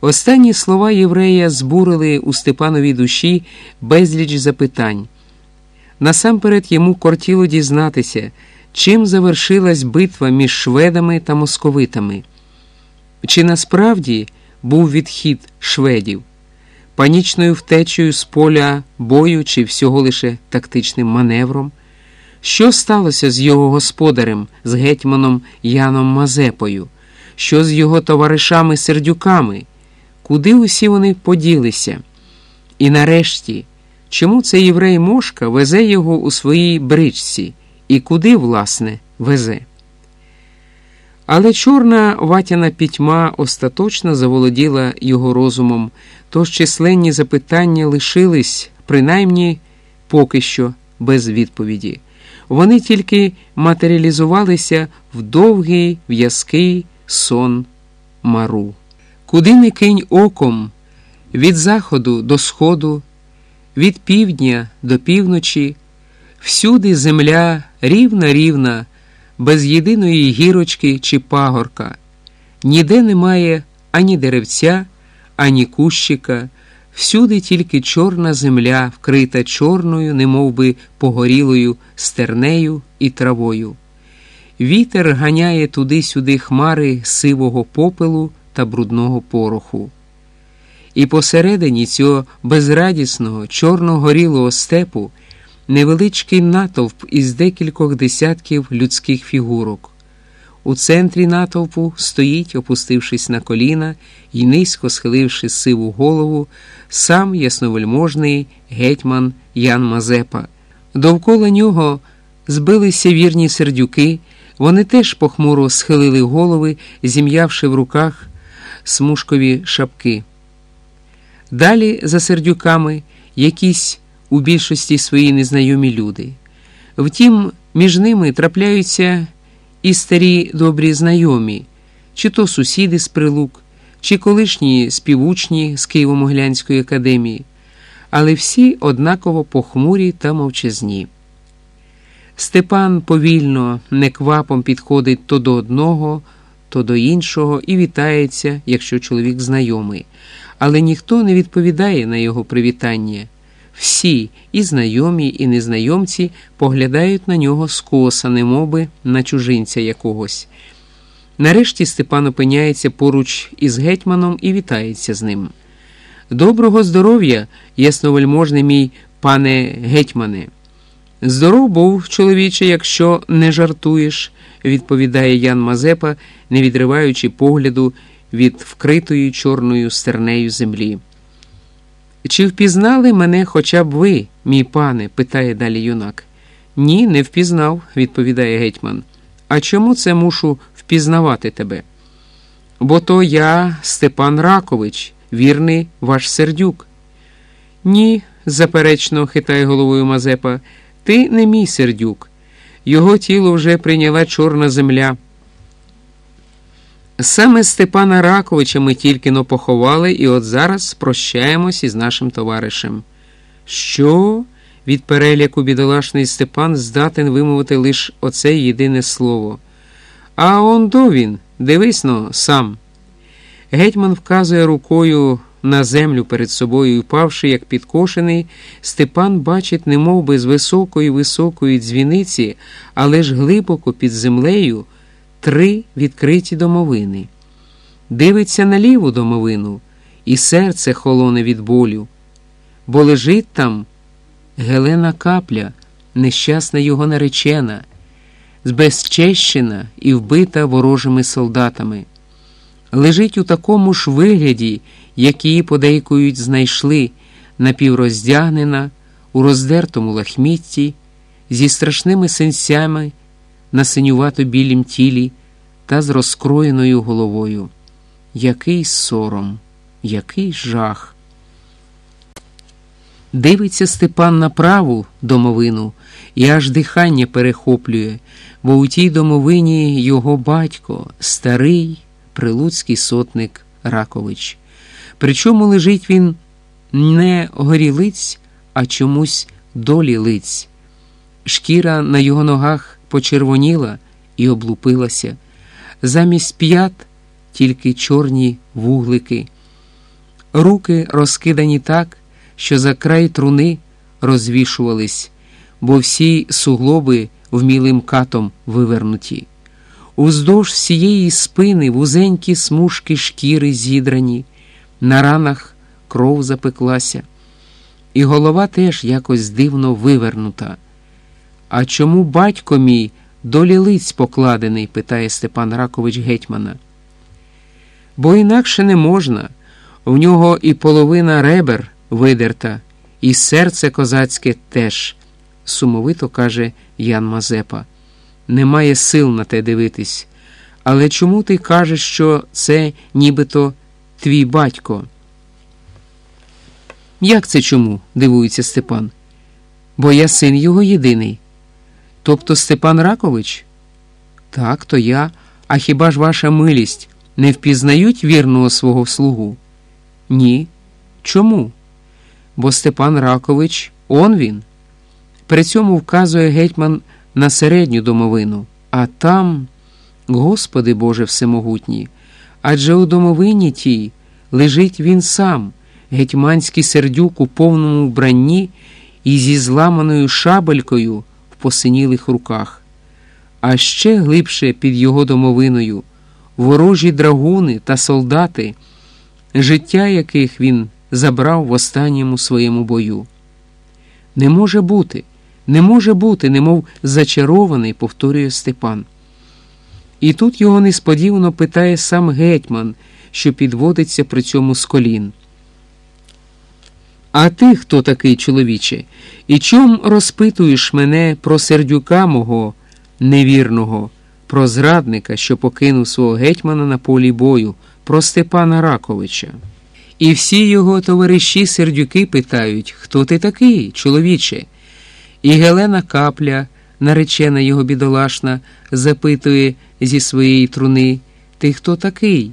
Останні слова єврея збурили у Степановій душі безліч запитань. Насамперед йому кортіло дізнатися, чим завершилась битва між шведами та московитами. Чи насправді був відхід шведів, панічною втечею з поля бою чи всього лише тактичним маневром? Що сталося з його господарем, з гетьманом Яном Мазепою? Що з його товаришами-сердюками? Куди усі вони поділися? І нарешті, чому цей єврей Мошка везе його у своїй бричці? І куди, власне, везе? Але чорна ватяна пітьма остаточно заволоділа його розумом, тож численні запитання лишились, принаймні поки що, без відповіді. Вони тільки матеріалізувалися в довгий в'язкий сон мару. Куди не кинь оком, від заходу до сходу, від півдня до півночі, всюди земля рівна рівна, без єдиної гірочки чи пагорка, ніде немає ані деревця, ані кущика, всюди тільки чорна земля, вкрита чорною, немовби погорілою стернею і травою. Вітер ганяє туди-сюди хмари сивого попелу та брудного пороху. І посередині цього безрадісного, чорно-горілого степу невеличкий натовп із декількох десятків людських фігурок. У центрі натовпу стоїть, опустившись на коліна і низько схиливши сиву голову, сам ясновельможний гетьман Ян Мазепа. Довкола нього збилися вірні сердюки, вони теж похмуро схилили голови, зім'явши в руках смужкові шапки. Далі за сердюками якісь у більшості свої незнайомі люди. Втім, між ними трапляються і старі добрі знайомі, чи то сусіди з прилук, чи колишні співучні з Києво-Моглянської академії, але всі однаково похмурі та мовчазні. Степан повільно, неквапом підходить то до одного, то до іншого і вітається, якщо чоловік знайомий, але ніхто не відповідає на його привітання. Всі, і знайомі, і незнайомці, поглядають на нього скоса, немоби на чужинця якогось. Нарешті Степан опиняється поруч із гетьманом і вітається з ним. Доброго здоров'я, ясновельможний мій пане гетьмане. Здоров був, чоловіче, якщо не жартуєш, відповідає Ян Мазепа, не відриваючи погляду від вкритої чорною стернею землі. Чи впізнали мене хоча б ви, мій пане? питає далі юнак. Ні, не впізнав, відповідає гетьман. А чому це мушу впізнавати тебе? Бо то я Степан Ракович, вірний ваш сердюк. Ні, заперечно хитає головою Мазепа. Ти не мій сердюк, його тіло вже прийняла чорна земля. Саме Степана Раковича ми тільки но поховали, і от зараз прощаємось із нашим товаришем. Що? Від переляку бідолашний Степан здатен вимовити лише оце єдине слово. А он до він, дивись но, сам. Гетьман вказує рукою на землю перед собою, впавши, як підкошений, Степан бачить, немов би з високої високої дзвіниці, але ж глибоко під землею три відкриті домовини. Дивиться на ліву домовину, і серце холоне від болю, бо лежить там Гелена Капля, нещасна його наречена, збезчещена і вбита ворожими солдатами. Лежить у такому ж вигляді, як її подейкують знайшли, напівроздягнена, у роздертому лахмітті, зі страшними сенсями на синювато білім тілі та з розкроєною головою. Який сором, який жах. Дивиться Степан на праву домовину і аж дихання перехоплює, бо у тій домовині його батько, старий прилуцький сотник Ракович. Причому лежить він не горілиць, а чомусь долі лиць. Шкіра на його ногах почервоніла і облупилася, замість п'ят тільки чорні вуглики. руки розкидані так, що за край труни розвішувались, бо всі суглоби вмілим катом вивернуті. Уздовж всієї спини вузенькі смужки шкіри зідрані, на ранах кров запеклася, і голова теж якось дивно вивернута. А чому батько мій до лілиць покладений? питає Степан Ракович гетьмана. Бо інакше не можна. В нього і половина ребер видерта, і серце козацьке теж, сумовито каже Ян Мазепа. Немає сил на те дивитись. Але чому ти кажеш, що це нібито твій батько? Як це чому? дивується Степан. Бо я син його єдиний. Тобто Степан Ракович? Так, то я. А хіба ж ваша милість не впізнають вірного свого слугу? Ні. Чому? Бо Степан Ракович он він. При цьому вказує гетьман на середню домовину, а там, Господи Боже Всемогутній, адже у домовині тій лежить він сам, гетьманський сердюк у повному вбранні і зі зламаною шабелькою в посинілих руках, а ще глибше під його домовиною ворожі драгуни та солдати, життя яких він забрав в останньому своєму бою. Не може бути. Не може бути, немов зачарований, повторює Степан. І тут його несподівано питає сам гетьман, що підводиться при цьому з колін. А ти хто такий, чоловіче? І чом розпитуєш мене про сердюка мого невірного, про зрадника, що покинув свого гетьмана на полі бою, про Степана Раковича? І всі його товариші сердюки питають, хто ти такий, чоловіче? І Гелена Капля, наречена його бідолашна, запитує зі своєї труни Ти хто такий?